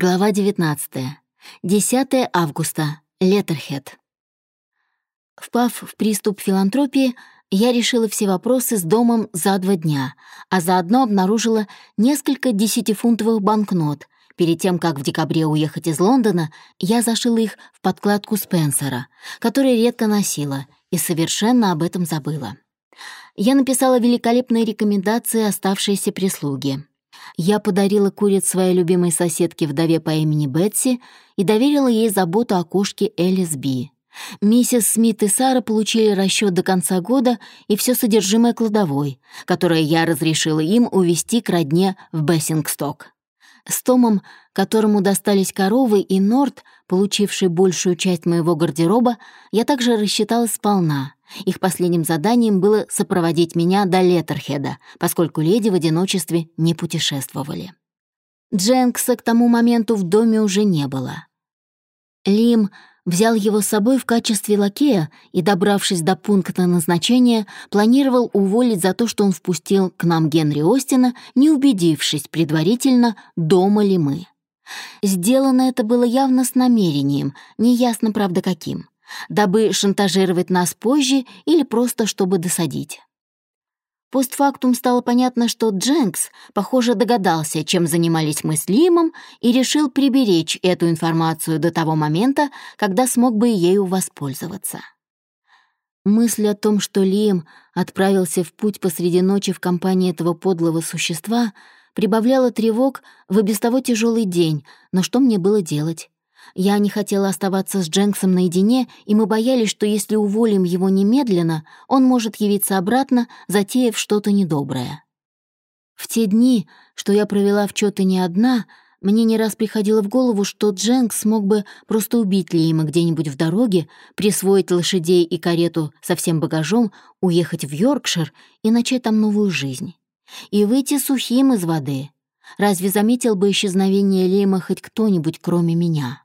Глава 19. 10 августа. Леттерхед. Впав в приступ филантропии, я решила все вопросы с домом за два дня, а заодно обнаружила несколько десятифунтовых банкнот. Перед тем, как в декабре уехать из Лондона, я зашила их в подкладку Спенсера, который редко носила, и совершенно об этом забыла. Я написала великолепные рекомендации оставшейся прислуги. Я подарила куриц своей любимой соседке вдове по имени Бетси и доверила ей заботу о кошке Элис Би. Миссис Смит и Сара получили расчет до конца года и все содержимое кладовой, которое я разрешила им увезти к родне в Бессингсток. С Томом, которому достались коровы, и Норт, получивший большую часть моего гардероба, я также рассчиталась сполна. Их последним заданием было сопроводить меня до Леттерхеда, поскольку леди в одиночестве не путешествовали. Дженкса к тому моменту в доме уже не было. Лим взял его с собой в качестве лакея и, добравшись до пункта назначения, планировал уволить за то, что он впустил к нам Генри Остина, не убедившись предварительно, дома ли мы. Сделано это было явно с намерением, неясно, правда, каким, дабы шантажировать нас позже или просто чтобы досадить. Постфактум стало понятно, что Дженкс, похоже, догадался, чем занимались мы с Лимом, и решил приберечь эту информацию до того момента, когда смог бы ею воспользоваться. Мысль о том, что Лим отправился в путь посреди ночи в компании этого подлого существа, прибавляла тревог в и без того тяжелый день, но что мне было делать? Я не хотела оставаться с Дженксом наедине, и мы боялись, что если уволим его немедленно, он может явиться обратно, затеяв что-то недоброе. В те дни, что я провела в не одна, мне не раз приходило в голову, что Дженкс мог бы просто убить Лима где-нибудь в дороге, присвоить лошадей и карету со всем багажом, уехать в Йоркшир и начать там новую жизнь. И выйти сухим из воды. Разве заметил бы исчезновение Лима хоть кто-нибудь, кроме меня?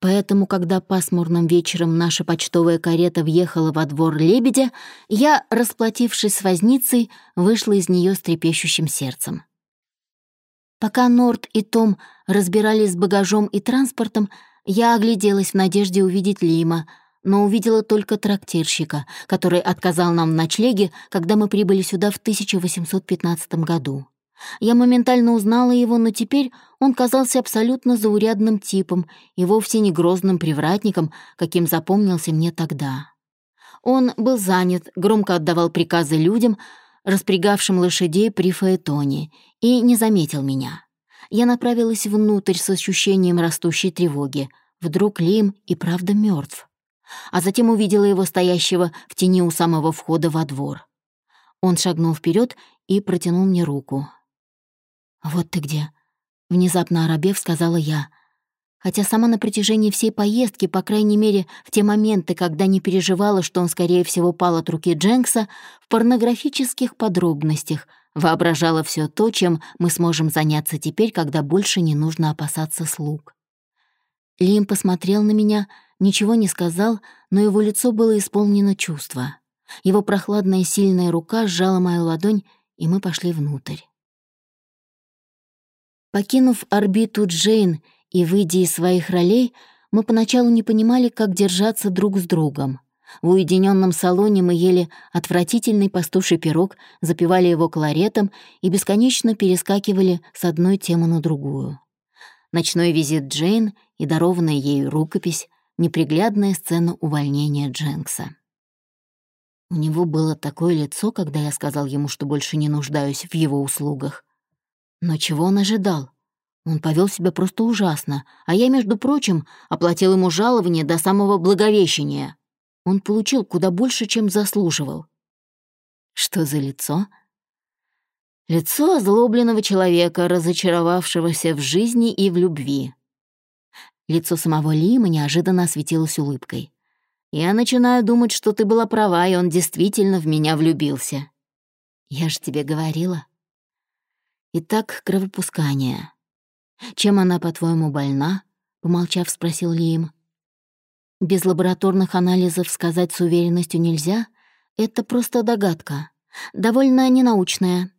Поэтому, когда пасмурным вечером наша почтовая карета въехала во двор лебедя, я, расплатившись с возницей, вышла из нее с трепещущим сердцем. Пока Норт и Том разбирались с багажом и транспортом, я огляделась в надежде увидеть Лима, но увидела только трактирщика, который отказал нам в ночлеге, когда мы прибыли сюда в 1815 году. Я моментально узнала его, но теперь он казался абсолютно заурядным типом и вовсе не грозным привратником, каким запомнился мне тогда. Он был занят, громко отдавал приказы людям, распрягавшим лошадей при фаэтоне, и не заметил меня. Я направилась внутрь с ощущением растущей тревоги. Вдруг Лим и правда мертв. А затем увидела его стоящего в тени у самого входа во двор. Он шагнул вперед и протянул мне руку. «Вот ты где!» — внезапно оробев сказала я. Хотя сама на протяжении всей поездки, по крайней мере, в те моменты, когда не переживала, что он, скорее всего, пал от руки Дженкса, в порнографических подробностях воображала все то, чем мы сможем заняться теперь, когда больше не нужно опасаться слуг. Лим посмотрел на меня, ничего не сказал, но его лицо было исполнено чувства. Его прохладная сильная рука сжала мою ладонь, и мы пошли внутрь. Покинув орбиту Джейн и выйдя из своих ролей, мы поначалу не понимали, как держаться друг с другом. В уединенном салоне мы ели отвратительный пастуший пирог, запивали его колоретом и бесконечно перескакивали с одной темы на другую. Ночной визит Джейн и дарованная ею рукопись — неприглядная сцена увольнения Дженкса. У него было такое лицо, когда я сказал ему, что больше не нуждаюсь в его услугах. Но чего он ожидал? Он повел себя просто ужасно, а я, между прочим, оплатил ему жалование до самого Благовещения. Он получил куда больше, чем заслуживал. Что за лицо? Лицо озлобленного человека, разочаровавшегося в жизни и в любви. Лицо самого Лима неожиданно осветилось улыбкой. «Я начинаю думать, что ты была права, и он действительно в меня влюбился». «Я же тебе говорила». Итак, кровопускание. Чем она, по-твоему, больна? Помолчав, спросил Лим. Без лабораторных анализов сказать с уверенностью нельзя. Это просто догадка. Довольно ненаучная.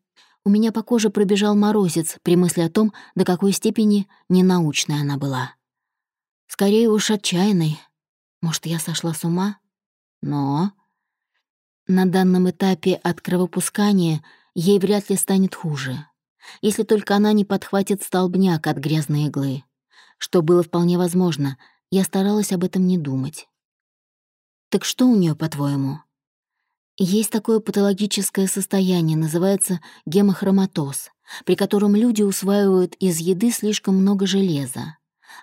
У меня по коже пробежал морозец при мысли о том, до какой степени ненаучной она была. Скорее уж отчаянной. Может, я сошла с ума? Но... На данном этапе от кровопускания ей вряд ли станет хуже, если только она не подхватит столбняк от грязной иглы, что было вполне возможно, я старалась об этом не думать. Так что у нее, по-твоему? Есть такое патологическое состояние, называется гемохроматоз, при котором люди усваивают из еды слишком много железа.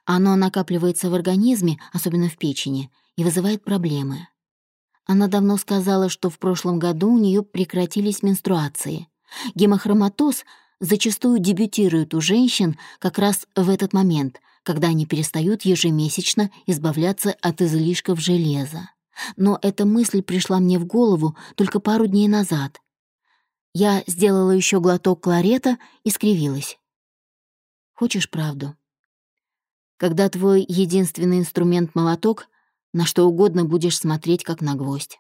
Оно накапливается в организме, особенно в печени, и вызывает проблемы. Она давно сказала, что в прошлом году у нее прекратились менструации. Гемохроматоз зачастую дебютирует у женщин как раз в этот момент, когда они перестают ежемесячно избавляться от излишков железа. Но эта мысль пришла мне в голову только пару дней назад. Я сделала еще глоток кларета и скривилась. «Хочешь правду?» Когда твой единственный инструмент — молоток, на что угодно будешь смотреть, как на гвоздь.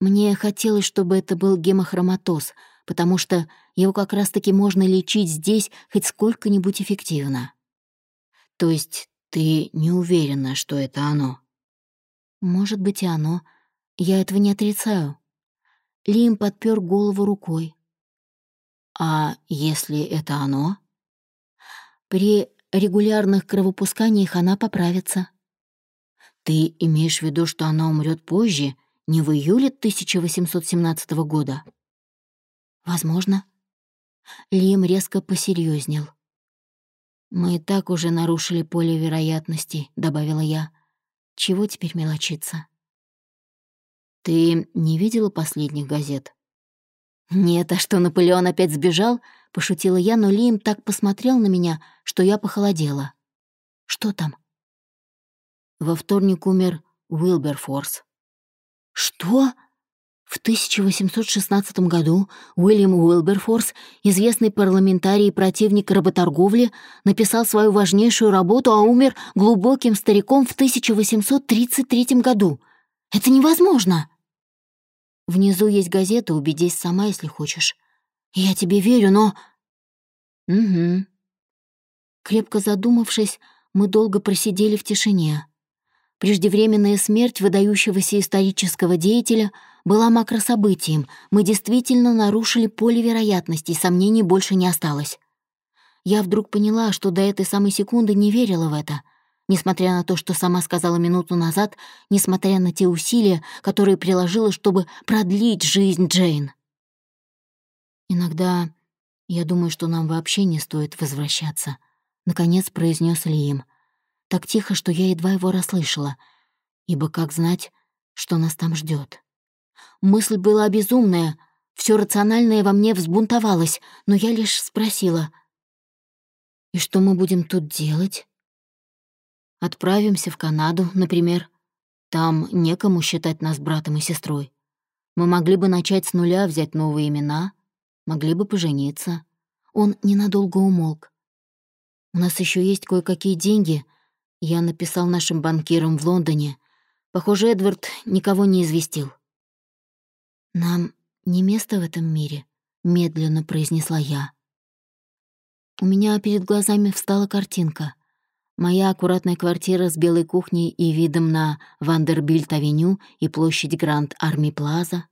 Мне хотелось, чтобы это был гемохроматоз, потому что его как раз-таки можно лечить здесь хоть сколько-нибудь эффективно. То есть ты не уверена, что это оно? Может быть, и оно. Я этого не отрицаю. Лим подпер голову рукой. А если это оно? При регулярных кровопусканиях она поправится. Ты имеешь в виду, что она умрет позже, не в июле 1817 года? Возможно. Лим резко посерьезнел. «Мы и так уже нарушили поле вероятности», — добавила я. «Чего теперь мелочиться?» «Ты не видела последних газет?» «Нет, а что, Наполеон опять сбежал?» — пошутила я, но Лим так посмотрел на меня, что я похолодела. «Что там?» Во вторник умер Уилберфорс. «Что?» В 1816 году Уильям Уилберфорс, известный парламентарий и противник работорговли, написал свою важнейшую работу, а умер глубоким стариком в 1833 году. Это невозможно! Внизу есть газета, убедись сама, если хочешь. Я тебе верю, но... Угу. Крепко задумавшись, мы долго просидели в тишине. Преждевременная смерть выдающегося исторического деятеля была макрособытием. Мы действительно нарушили поле вероятностей, сомнений больше не осталось. Я вдруг поняла, что до этой самой секунды не верила в это, несмотря на то, что сама сказала минуту назад, несмотря на те усилия, которые приложила, чтобы продлить жизнь Джейн. Иногда я думаю, что нам вообще не стоит возвращаться, наконец произнес Лием так тихо, что я едва его расслышала, ибо как знать, что нас там ждет. Мысль была безумная, все рациональное во мне взбунтовалось, но я лишь спросила, «И что мы будем тут делать?» «Отправимся в Канаду, например. Там некому считать нас братом и сестрой. Мы могли бы начать с нуля, взять новые имена, могли бы пожениться». Он ненадолго умолк. «У нас еще есть кое-какие деньги», я написал нашим банкирам в Лондоне. Похоже, Эдвард никого не известил. «Нам не место в этом мире», — медленно произнесла я. У меня перед глазами встала картинка. Моя аккуратная квартира с белой кухней и видом на Вандербильт-авеню и площадь Гранд-Арми-Плаза.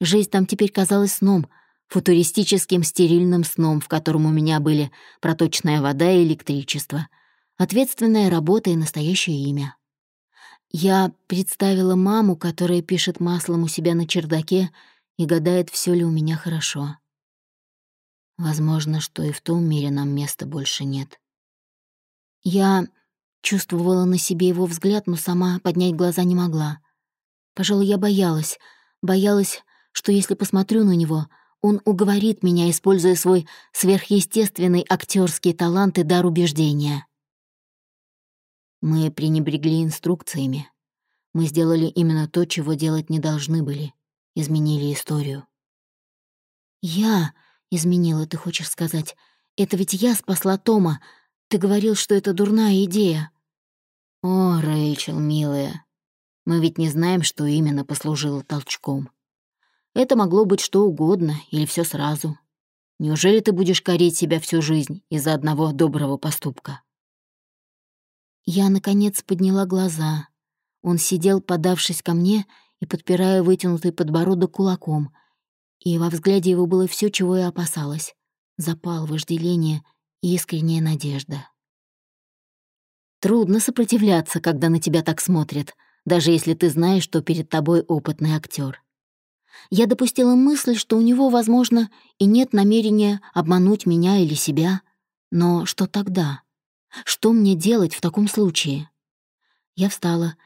Жизнь там теперь казалась сном, футуристическим стерильным сном, в котором у меня были проточная вода и электричество — ответственная работа и настоящее имя. Я представила маму, которая пишет маслом у себя на чердаке и гадает, все ли у меня хорошо. Возможно, что и в том мире нам места больше нет. Я чувствовала на себе его взгляд, но сама поднять глаза не могла. Пожалуй, я боялась, боялась, что если посмотрю на него, он уговорит меня, используя свой сверхъестественный актерский талант и дар убеждения. Мы пренебрегли инструкциями. Мы сделали именно то, чего делать не должны были. Изменили историю. «Я изменила, ты хочешь сказать. Это ведь я спасла Тома. Ты говорил, что это дурная идея». «О, Рэйчел, милая, мы ведь не знаем, что именно послужило толчком. Это могло быть что угодно или все сразу. Неужели ты будешь кореть себя всю жизнь из-за одного доброго поступка?» Я, наконец, подняла глаза. Он сидел, подавшись ко мне и подпирая вытянутый подбородок кулаком, и во взгляде его было все, чего я опасалась. Запал, вожделение и искренняя надежда. Трудно сопротивляться, когда на тебя так смотрят, даже если ты знаешь, что перед тобой опытный актер. Я допустила мысль, что у него, возможно, и нет намерения обмануть меня или себя. Но что тогда? Что мне делать в таком случае? Я встала.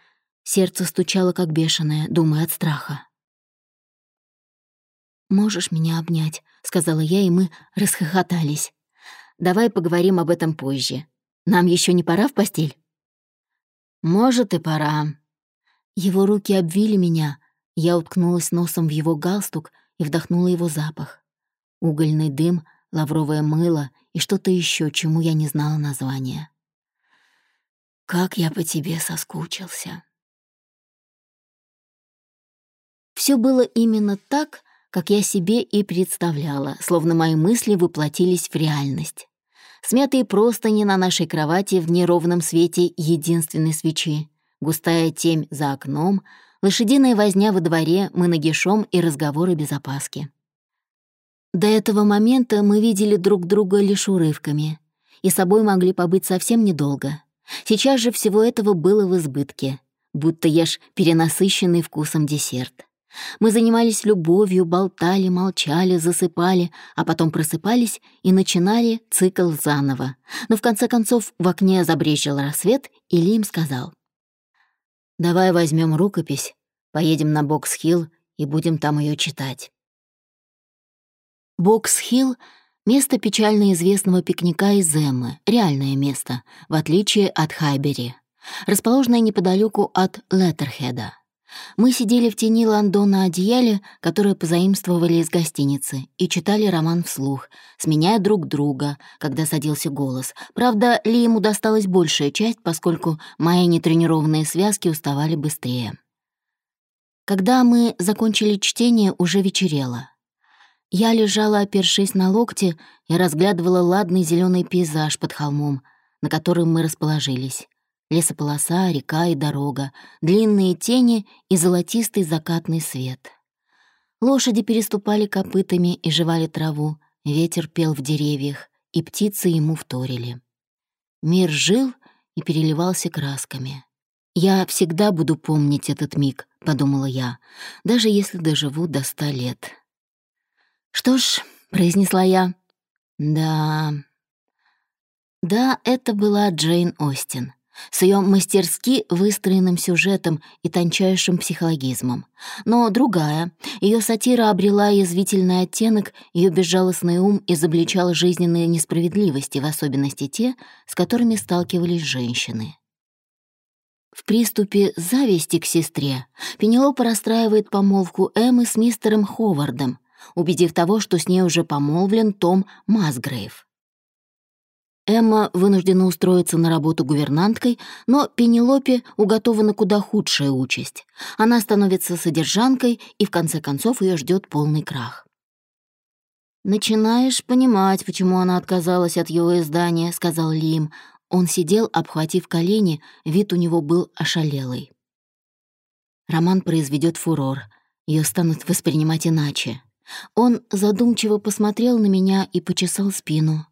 Сердце стучало, как бешеное, думая от страха. «Можешь меня обнять?» — сказала я, и мы расхохотались. «Давай поговорим об этом позже. Нам еще не пора в постель?» «Может, и пора». Его руки обвили меня. Я уткнулась носом в его галстук и вдохнула его запах. Угольный дым, лавровое мыло и что-то еще, чему я не знала названия. «Как я по тебе соскучился!» Все было именно так, как я себе и представляла, словно мои мысли воплотились в реальность. Смятые простыни на нашей кровати в неровном свете единственной свечи, густая темь за окном, лошадиная возня во дворе, мы нагишом и разговоры без опаски. До этого момента мы видели друг друга лишь урывками, и собой могли побыть совсем недолго. Сейчас же всего этого было в избытке, будто ешь перенасыщенный вкусом десерт. Мы занимались любовью, болтали, молчали, засыпали, а потом просыпались и начинали цикл заново. Но в конце концов в окне забрезжил рассвет, и Лиам сказал. «Давай возьмем рукопись, поедем на Бокс-Хилл и будем там ее читать». Бокс-Хилл — место печально известного пикника из Эммы, реальное место, в отличие от Хайбери, расположенное неподалеку от Леттерхеда. Мы сидели в тени ландо на одеяле, которое позаимствовали из гостиницы, и читали роман вслух, сменяя друг друга, когда садился голос. Правда, ли ему досталась большая часть, поскольку мои нетренированные связки уставали быстрее. Когда мы закончили чтение, уже вечерело. Я лежала, опершись на локте, и разглядывала ладный зеленый пейзаж под холмом, на котором мы расположились. Лесополоса, река и дорога, длинные тени и золотистый закатный свет. Лошади переступали копытами и жевали траву, ветер пел в деревьях, и птицы ему вторили. Мир жил и переливался красками. «Я всегда буду помнить этот миг», — подумала я, «даже если доживу до ста лет». «Что ж», — произнесла я, — «да...» Да, это была Джейн Остин с ее мастерски выстроенным сюжетом и тончайшим психологизмом. Но другая, ее сатира обрела язвительный оттенок, ее безжалостный ум изобличал жизненные несправедливости, в особенности те, с которыми сталкивались женщины. В приступе зависти к сестре Пенелопа расстраивает помолвку Эммы с мистером Ховардом, убедив того, что с ней уже помолвлен Том Масгрейв. Эмма вынуждена устроиться на работу гувернанткой, но Пенелопе уготована куда худшая участь. Она становится содержанкой, и в конце концов ее ждет полный крах. «Начинаешь понимать, почему она отказалась от его издания», — сказал Лим. Он сидел, обхватив колени, вид у него был ошалелый. Роман произведет фурор, ее станут воспринимать иначе. Он задумчиво посмотрел на меня и почесал спину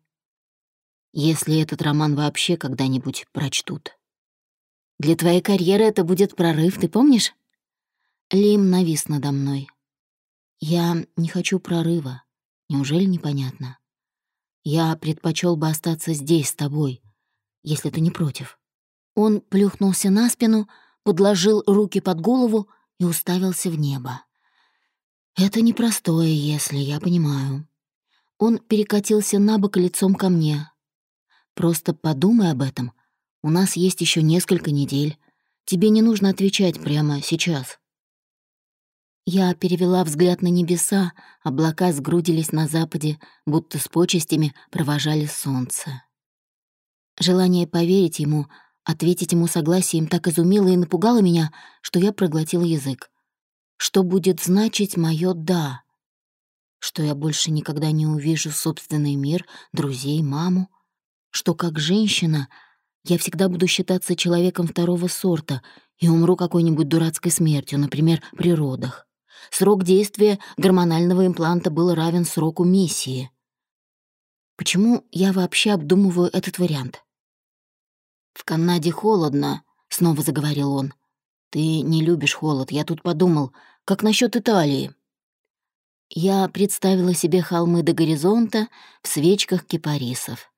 если этот роман вообще когда-нибудь прочтут. Для твоей карьеры это будет прорыв, ты помнишь? Лим навис надо мной. Я не хочу прорыва. Неужели непонятно? Я предпочел бы остаться здесь с тобой, если ты не против. Он плюхнулся на спину, подложил руки под голову и уставился в небо. Это непростое, если я понимаю. Он перекатился на бок лицом ко мне, Просто подумай об этом. У нас есть еще несколько недель. Тебе не нужно отвечать прямо сейчас». Я перевела взгляд на небеса, облака сгрудились на западе, будто с почестями провожали солнце. Желание поверить ему, ответить ему согласием так изумило и напугало меня, что я проглотила язык. Что будет значить мое «да»? что я больше никогда не увижу собственный мир, друзей, маму, что как женщина я всегда буду считаться человеком второго сорта и умру какой-нибудь дурацкой смертью, например, при родах. Срок действия гормонального импланта был равен сроку миссии. Почему я вообще обдумываю этот вариант? «В Канаде холодно», — снова заговорил он. «Ты не любишь холод, я тут подумал. Как насчет Италии?» Я представила себе холмы до горизонта в свечках кипарисов.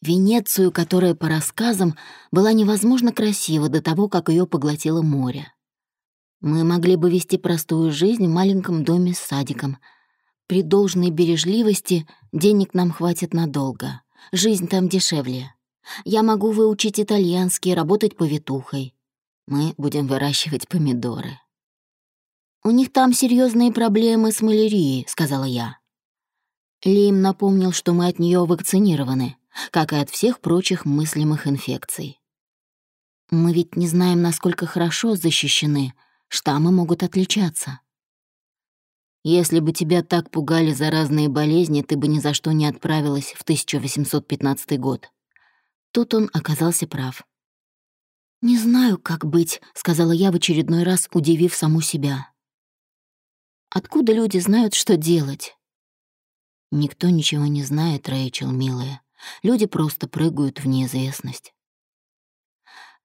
Венецию, которая, по рассказам, была невозможно красива до того, как ее поглотило море. Мы могли бы вести простую жизнь в маленьком доме с садиком. При должной бережливости денег нам хватит надолго. Жизнь там дешевле. Я могу выучить итальянский, работать повитухой. Мы будем выращивать помидоры. «У них там серьезные проблемы с малярией», — сказала я. Лим напомнил, что мы от нее вакцинированы, как и от всех прочих мыслимых инфекций. Мы ведь не знаем, насколько хорошо защищены — Штаммы могут отличаться. Если бы тебя так пугали заразные болезни, ты бы ни за что не отправилась в 1815 год. Тут он оказался прав. «Не знаю, как быть», — сказала я в очередной раз, удивив саму себя. «Откуда люди знают, что делать?» «Никто ничего не знает, Рэйчел, милая. Люди просто прыгают в неизвестность».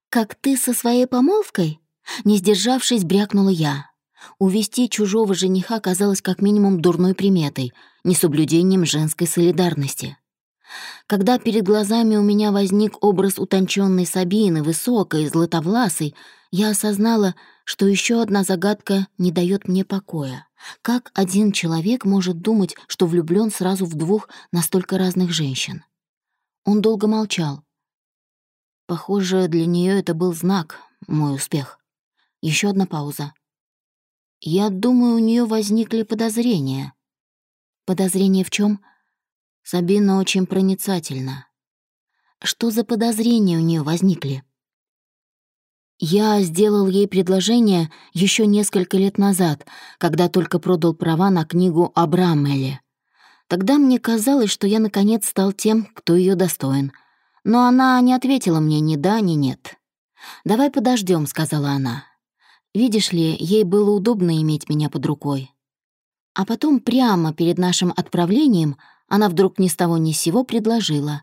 «Как ты со своей помолвкой?» Не сдержавшись, брякнула я. Увести чужого жениха казалось как минимум дурной приметой, несоблюдением женской солидарности. Когда перед глазами у меня возник образ утонченной Сабины, высокой, златовласой, я осознала, что еще одна загадка не дает мне покоя. Как один человек может думать, что влюблен сразу в двух настолько разных женщин? Он долго молчал. Похоже, для нее это был знак, мой успех. Еще одна пауза. Я думаю, у нее возникли подозрения. Подозрения в чем? Сабина очень проницательна. Что за подозрения у нее возникли? Я сделал ей предложение еще несколько лет назад, когда только продал права на книгу о Брамеле. Тогда мне казалось, что я наконец стал тем, кто ее достоин. Но она не ответила мне ни да, ни нет. «Давай подождем, сказала она. Видишь ли, ей было удобно иметь меня под рукой. А потом прямо перед нашим отправлением она вдруг ни с того ни с сего предложила.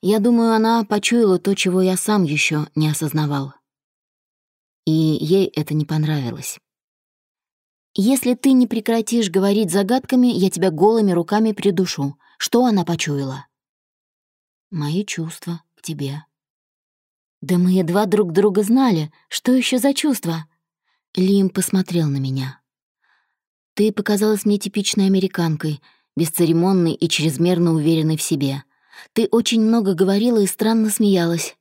Я думаю, она почуяла то, чего я сам еще не осознавал. И ей это не понравилось. «Если ты не прекратишь говорить загадками, я тебя голыми руками придушу. Что она почуяла?» «Мои чувства к тебе». «Да мы едва друг друга знали. Что еще за чувства?» Лим посмотрел на меня. «Ты показалась мне типичной американкой, бесцеремонной и чрезмерно уверенной в себе. Ты очень много говорила и странно смеялась».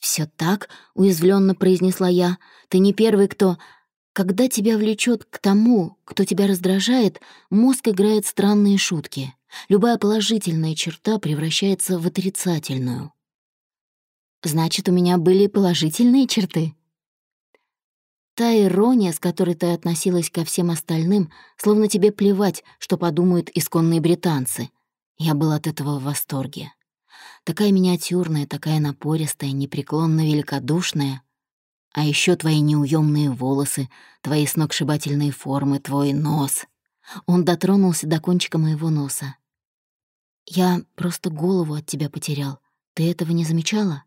Все так», — уязвленно произнесла я, — «ты не первый, кто...» Когда тебя влечет к тому, кто тебя раздражает, мозг играет странные шутки. Любая положительная черта превращается в отрицательную. Значит, у меня были положительные черты? Та ирония, с которой ты относилась ко всем остальным, словно тебе плевать, что подумают исконные британцы. Я был от этого в восторге. Такая миниатюрная, такая напористая, непреклонно великодушная. А еще твои неуемные волосы, твои сногсшибательные формы, твой нос. Он дотронулся до кончика моего носа. Я просто голову от тебя потерял. Ты этого не замечала?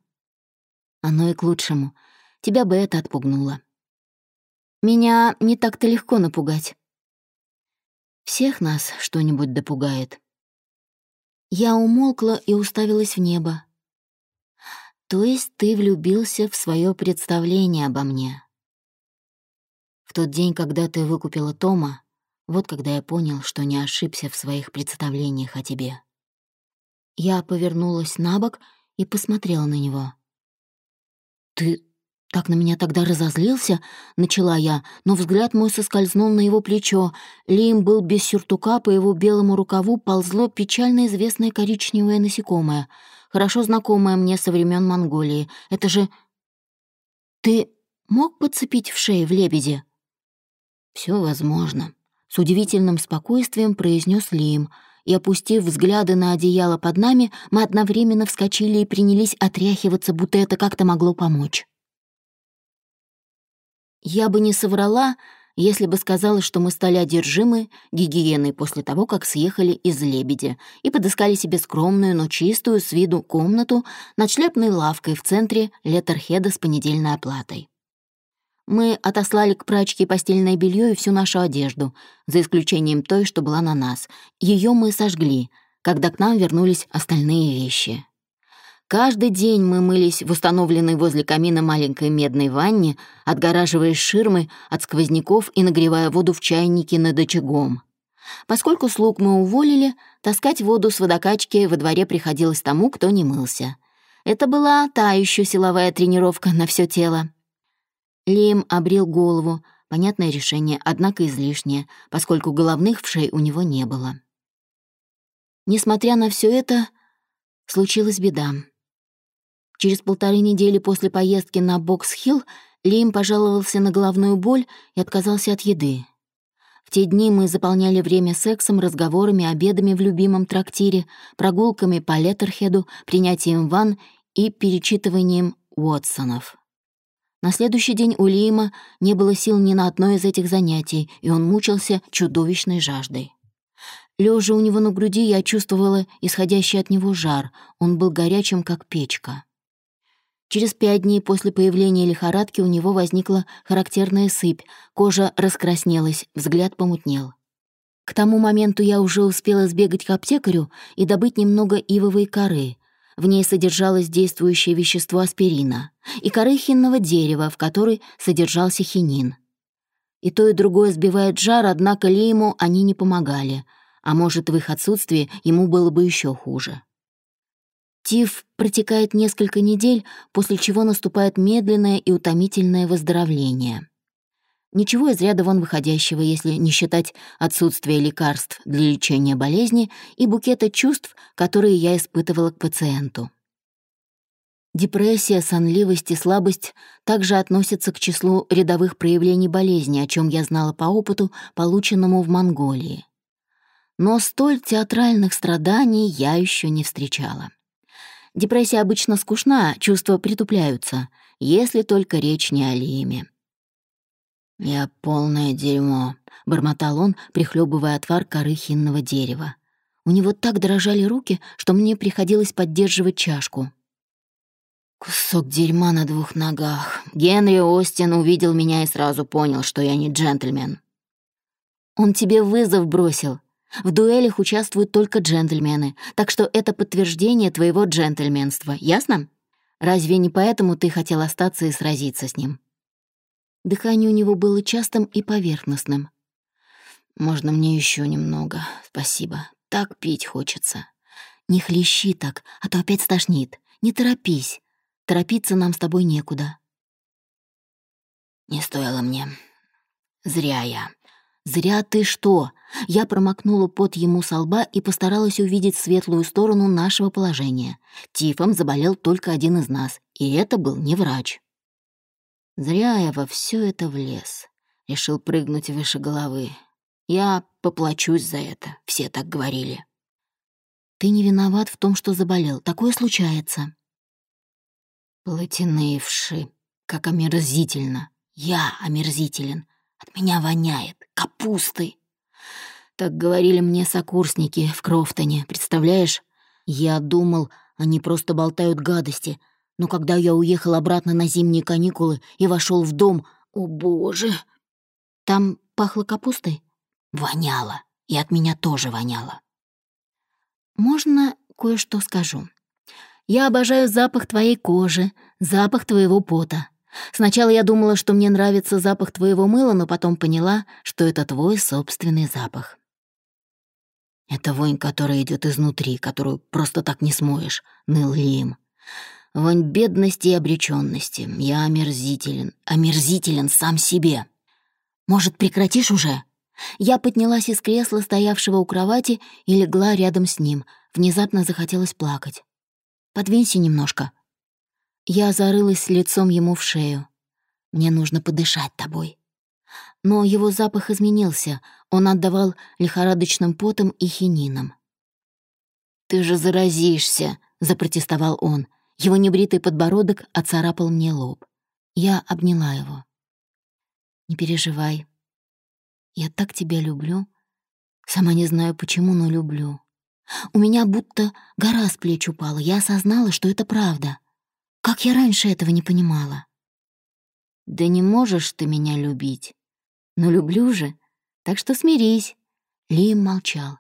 Оно и к лучшему. Тебя бы это отпугнуло. Меня не так-то легко напугать. Всех нас что-нибудь допугает. Я умолкла и уставилась в небо. То есть ты влюбился в свое представление обо мне. В тот день, когда ты выкупила Тома, вот когда я понял, что не ошибся в своих представлениях о тебе. Я повернулась на бок и посмотрела на него. «Ты «Так на меня тогда разозлился?» — начала я, но взгляд мой соскользнул на его плечо. Лим был без сюртука, по его белому рукаву ползло печально известное коричневое насекомое, хорошо знакомое мне со времен Монголии. Это же... «Ты мог подцепить в шее в лебеде?» Все возможно. С удивительным спокойствием произнес Лим, и, опустив взгляды на одеяло под нами, мы одновременно вскочили и принялись отряхиваться, будто это как-то могло помочь. Я бы не соврала, если бы сказала, что мы стали одержимы гигиеной после того, как съехали из «Лебедя» и подыскали себе скромную, но чистую с виду комнату над шляпной лавкой в центре Леттерхеда с понедельной оплатой. Мы отослали к прачке постельное белье и всю нашу одежду, за исключением той, что была на нас. Ее мы сожгли, когда к нам вернулись остальные вещи. Каждый день мы мылись в установленной возле камина маленькой медной ванне, отгораживая ширмы от сквозняков и нагревая воду в чайнике над очагом. Поскольку слуг мы уволили, таскать воду с водокачки во дворе приходилось тому, кто не мылся. Это была та еще силовая тренировка на все тело. Лиам обрил голову. Понятное решение, однако излишнее, поскольку головных вшей у него не было. Несмотря на все это, случилась беда. Через полторы недели после поездки на Бокс-Хилл Лиам пожаловался на головную боль и отказался от еды. В те дни мы заполняли время сексом, разговорами, обедами в любимом трактире, прогулками по Леттерхеду, принятием ванн и перечитыванием Уотсонов. На следующий день у Лима не было сил ни на одно из этих занятий, и он мучился чудовищной жаждой. Лежа у него на груди, я чувствовала исходящий от него жар, он был горячим, как печка. Через пять дней после появления лихорадки у него возникла характерная сыпь, кожа раскраснелась, взгляд помутнел. К тому моменту я уже успела сбегать к аптекарю и добыть немного ивовой коры, в ней содержалось действующее вещество аспирина и коры хинного дерева, в которой содержался хинин. И то, и другое сбивает жар, однако Лейму они не помогали, а может, в их отсутствии ему было бы еще хуже. Тиф протекает несколько недель, после чего наступает медленное и утомительное выздоровление. Ничего из ряда вон выходящего, если не считать отсутствие лекарств для лечения болезни и букета чувств, которые я испытывала к пациенту. Депрессия, сонливость и слабость также относятся к числу рядовых проявлений болезни, о чем я знала по опыту, полученному в Монголии. Но столь театральных страданий я еще не встречала. Депрессия обычно скучна, чувства притупляются, если только речь не о Лиме. «Я полное дерьмо», — бормотал он, прихлебывая отвар коры хинного дерева. У него так дрожали руки, что мне приходилось поддерживать чашку. Кусок дерьма на двух ногах. Генри Остин увидел меня и сразу понял, что я не джентльмен. Он тебе вызов бросил. В дуэлях участвуют только джентльмены, так что это подтверждение твоего джентльменства, ясно? Разве не поэтому ты хотел остаться и сразиться с ним? Дыхание у него было частым и поверхностным. «Можно мне еще немного? Спасибо. Так пить хочется». «Не хлещи так, а то опять стошнит. Не торопись. Торопиться нам с тобой некуда». «Не стоило мне. Зря я». «Зря ты что?» Я промокнула пот ему со лба и постаралась увидеть светлую сторону нашего положения. Тифом заболел только один из нас, и это был не врач. Зря я во все это влез. Решил прыгнуть выше головы. Я поплачусь за это, все так говорили. Ты не виноват в том, что заболел. Такое случается. Плотяные вши. Как омерзительно. Я омерзителен. От меня воняет. Капустой. Так говорили мне сокурсники в Крофтоне, представляешь? Я думал, они просто болтают гадости — но когда я уехал обратно на зимние каникулы и вошел в дом, о боже! Там пахло капустой? Воняло. И от меня тоже воняло. Можно кое-что скажу. Я обожаю запах твоей кожи, запах твоего пота. Сначала я думала, что мне нравится запах твоего мыла, но потом поняла, что это твой собственный запах. Это вонь, которая идет изнутри, которую просто так не смоешь, ныл Лим. Вонь бедности и обреченности. Я омерзителен, омерзителен сам себе. Может, прекратишь уже? Я поднялась из кресла, стоявшего у кровати, и легла рядом с ним. Внезапно захотелось плакать. «Подвинься немножко». Я зарылась лицом ему в шею. «Мне нужно подышать тобой». но его запах изменился, он отдавал лихорадочным потом и хининам. «Ты же заразишься!» — запротестовал он. Его небритый подбородок оцарапал мне лоб. Я обняла его. «Не переживай. Я так тебя люблю. Сама не знаю почему, но люблю. У меня будто гора с плеч упала. Я осознала, что это правда. Как я раньше этого не понимала?» «Да не можешь ты меня любить. Но люблю же, так что смирись». Лим молчал.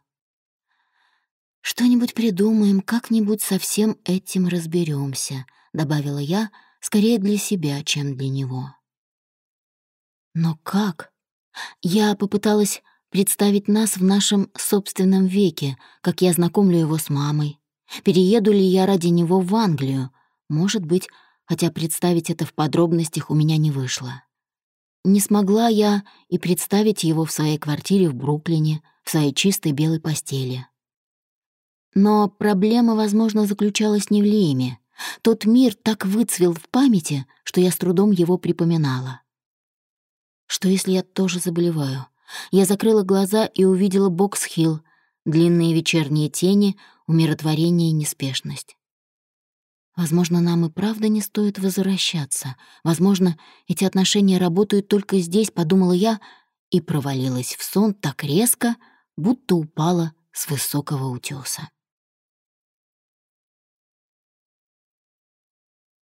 «Что-нибудь придумаем, как-нибудь со всем этим разберемся, добавила я, скорее для себя, чем для него. Но как? Я попыталась представить нас в нашем собственном веке, как я знакомлю его с мамой. Перееду ли я ради него в Англию? Может быть, хотя представить это в подробностях у меня не вышло. Не смогла я и представить его в своей квартире в Бруклине, в своей чистой белой постели. Но проблема, возможно, заключалась не в Лиме. Тот мир так выцвел в памяти, что я с трудом его припоминала. Что если я тоже заболеваю? Я закрыла глаза и увидела Бокс-Хилл, длинные вечерние тени, умиротворение и неспешность. Возможно, нам и правда не стоит возвращаться. Возможно, эти отношения работают только здесь, подумала я, и провалилась в сон так резко, будто упала с высокого утеса.